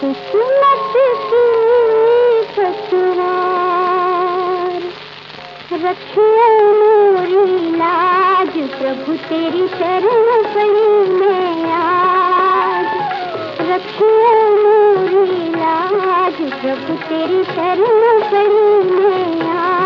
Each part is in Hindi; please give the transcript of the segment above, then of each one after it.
किस्मत की ठुकरार रखिए मेरी लाज प्रभु तेरी शरण पड़ी मैं आज। रखिए मेरी लाज प्रभु तेरी शरण पड़ी मैं आज।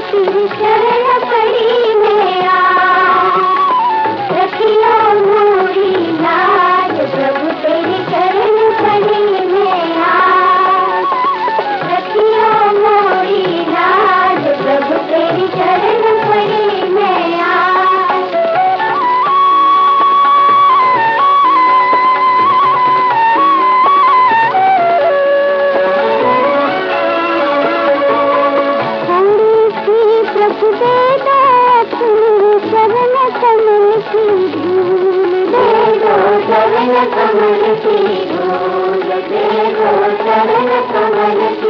शरण पड़ी शरण कमल की दे दो शरण कमल की